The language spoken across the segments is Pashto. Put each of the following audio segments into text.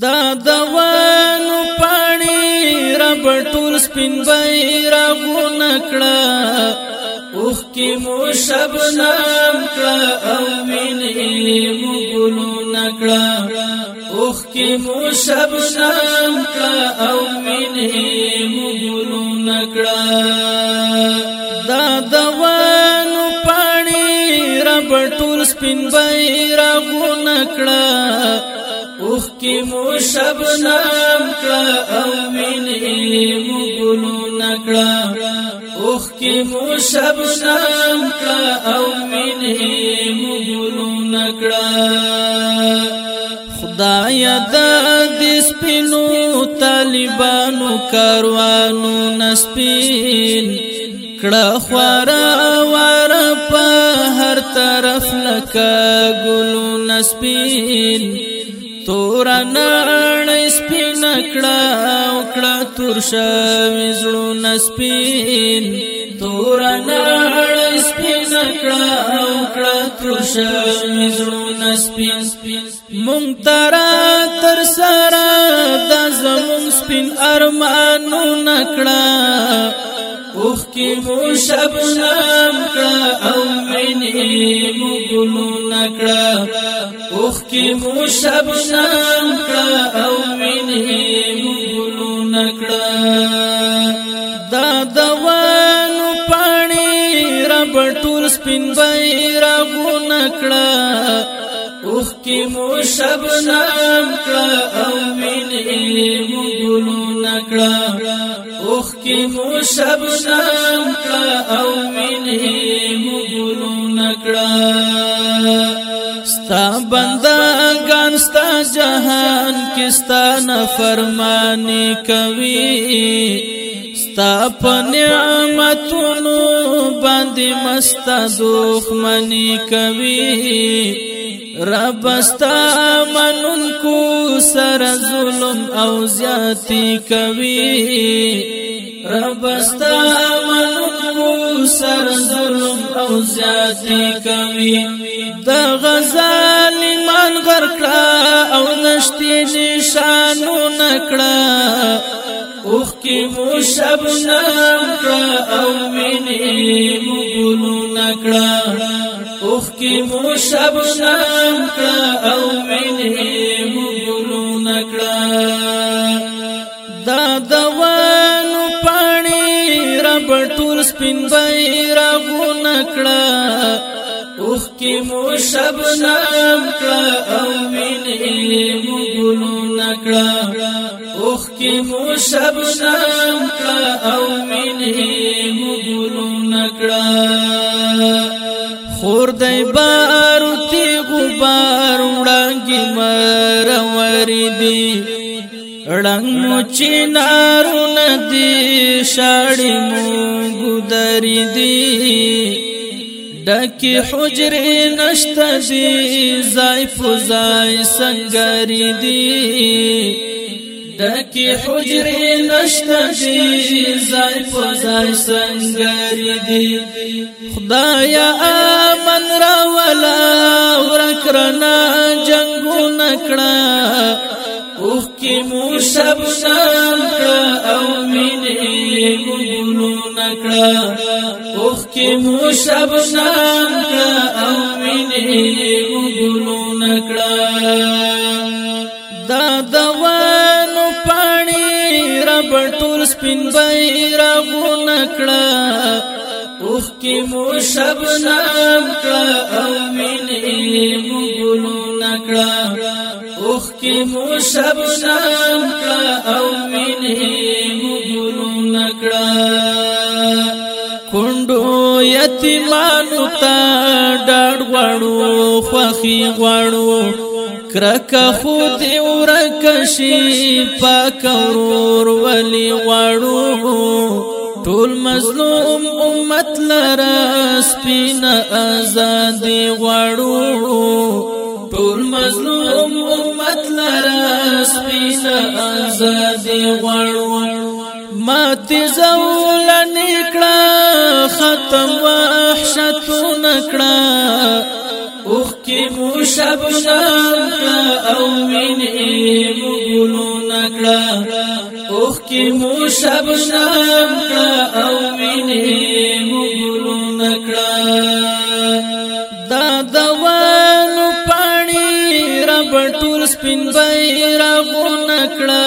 دا دوانو پانی رب ټول سپین بای را غونکړه اوخ کی مو شب نام کړه او وینې مو ګلو نکړه اوخ کی مو شب نام کړه او وینې مو ګلو نکړه دا دوانو پانی رب ټول سپین بای را غونکړه اوختی مو شبنم کلا او من مو گلو نکلا اوختی مو شبنم کلا او من مو گلو نکلا خدایا د دې سپینو طالبانو کاروانو نسپین کړه خورا وار په هر طرف لکه ګلو نسپین تور نړۍ سپین کړه او کړه تور شوی زړونه سپین تور نړۍ سپین کړه او کړه تور شوی زړونه سپین مونږ تر تر سره د زمون سپین ارمانونه کړه اوخ کی مو شب نام کړه او مینه مو ګلو نکړه اوخ کی مو شبنم کړه او وینې مو نکړه دا دوانو پانی رب ټول سپین بیرغو نکړه اوخ کی مو شبنم کړه او وینې مو نکړه اوخ کی مو شبنم کړه او وینې مو نکړه ستا بندگان ستا جهان کستا نفرمانی کوي ستا په نعمتونو باندې مست دښمنی کوي رب ستا منونکو سر ظلم او زیاتی کوي رب ستا منونکو سر ظلم او زیاتی کوي د غزال من غر کړه او نشتی نشانو نکړه اوخ کی مو شب نکړه او ویني مو ګلو نکړه اوخ کی مو شب نکړه او ویني مو ګلو نکړه دا دوانو پانی رب ټول سپین بیرغ نکړه اوختی مو شبنم کلا او وینې مو ګلو نکړه اوختی مو شبنم کلا او وینې مو ګلو نکړه خور دای بارو تی غبار وړانګي مر وریدي ړنګ مو چینارو ندی شاړې مو ګدری دی دکی حجرې نشته دی زای فزای سنگری دی دکی حجرې نشته دی زای فزای سنگری دی خدایا امن را ولا ورکرنا جنگو نکړه اوخ کی مو شب شان او مینې ګلو نکړه کې مو شبنم او وینې ګلو نکړه دا دوانو پانی رب ټول سپین بیر غو نکړه اوخ کې مو شبنم کړه او وینې ګلو نکړه اوخ کې مو شبنم کړه او وینې یتیمانو ته ډاډ غواړو خوخي غواړو کرک خو دې ورکشي پاک ورور ولي غواړو ټول مظلوم امت لرا سپینا ازادي غواړو ټول مظلوم امت لرا سپینا ازادي غواړو ماته زول نکړه ماتم وحشتو نکړه اوخ کې مو شب او وینې مو ګلو نکړه اوخ کې مو شب او وینې مو ګلو نکړه دا دوانو پانی رب ټول سپین بیرغو نکړه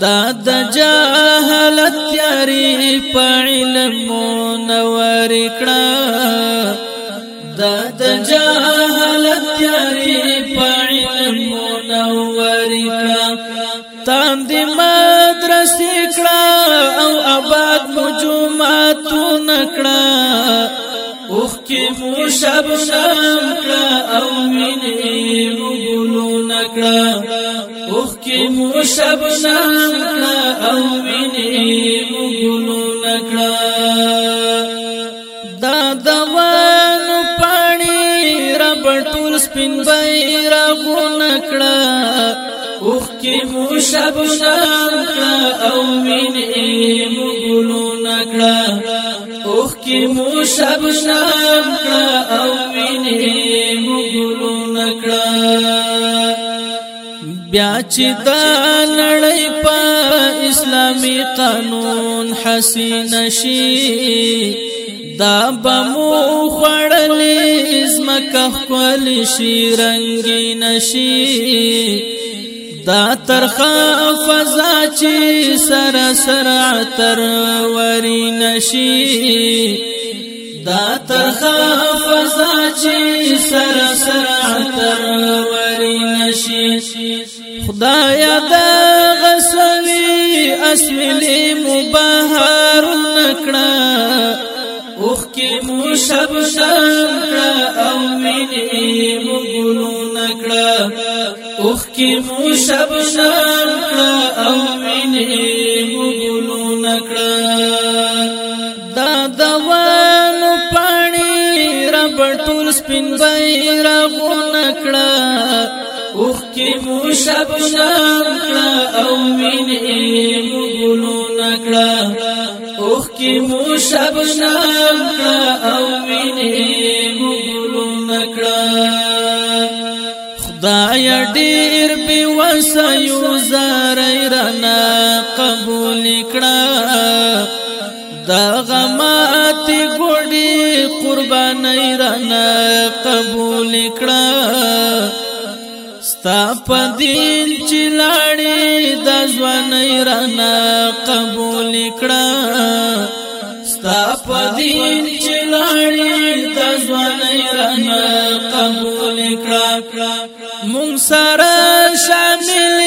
دا د جهالت تیاری په علم نور کړه دا د جهالت تیاری په علم نور کړه تاند مدرسې کړه او آباد مجمعات نکړه اوخ کې مو شب نه سپین بیرغو نکړه اوخ کې مو شب نکړه او وینې مو ګلو نکړه اوخ کې مو شب نکړه او وینې مو ګلو نکړه بیا چې دا نړۍ په اسلامي قانون حسین شي دا بمو خړلې زمکه خپل شي رنگي نشي دا ترخه فضا چې سر سر تر وري نشي دا ترخه فضا چې سر سر تر وري نشي خدایا دا کې مو شب نکړه او وینې مو ګلو نکړه اوخ کې مو شب نکړه او وینې مو ګلو نکړه دا دوانو پانی رب ټول سپین بیر غو نکړه اوخ کې مو شب نکړه او وینې مو ګلو نکړه کی مو شبنم او وینې مو ګلون کړه خدای ډېر په وسایو زارې رنا قبول کړه دا غمات ګړې قربانې رنا قبول کړه ستا په دین چې لاړې د ځوانې رانه قبول کړه دین چې لاړې د ځواني رحمه قبول کړه مون سره شامل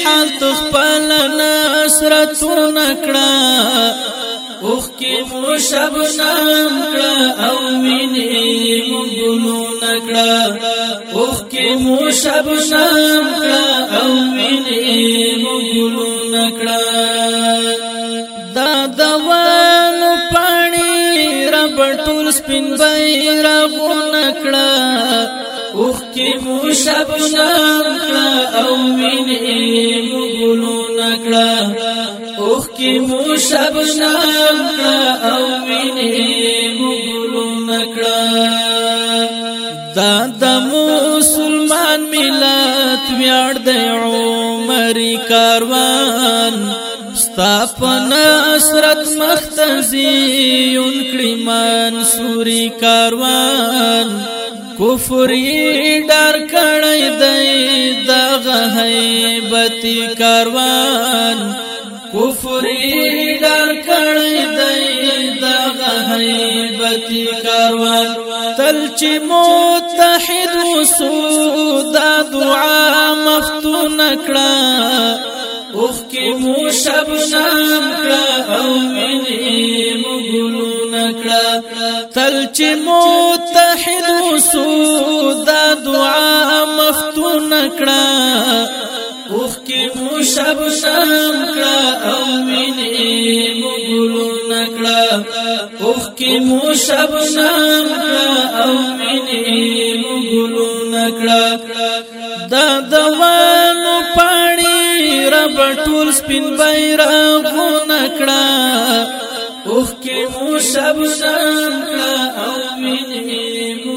حال تخپل نصرتونه کړه اوخ کې مو شب نام کړه او وینې مونږونو نکړه اوخ کې مو شب نام کړه او وینې مونږونو نکړه کړه اوخ کې مو شبنم کړه او وینې مو ګلون کړه اوخ کې مو شبنم کړه او وینې مو ګلون کړه دا د مسلمان ملت میړ د عمر کاروان ستا په نصرت مختزي ان کړي منصوري کاروان کفر یې ډار کړی دی دغه هیبتي کاروان کفر یې ډار کړی دی دغه هیبتي کاروان تل چې متحد وسو دا دعا مفتون کړه اوخ کې مو شبنم چې متحد وسو دا دعا مفتون کړه اوخ کې مو شب شام کړه او وینې مو ګلون کړه اوخ کې مو شب شام کړه او وینې مو ګلون کړه دا دوانو پاڼې رب ټول سپین بیرغونه کړه اوخ کې مو شب نن او وینې مو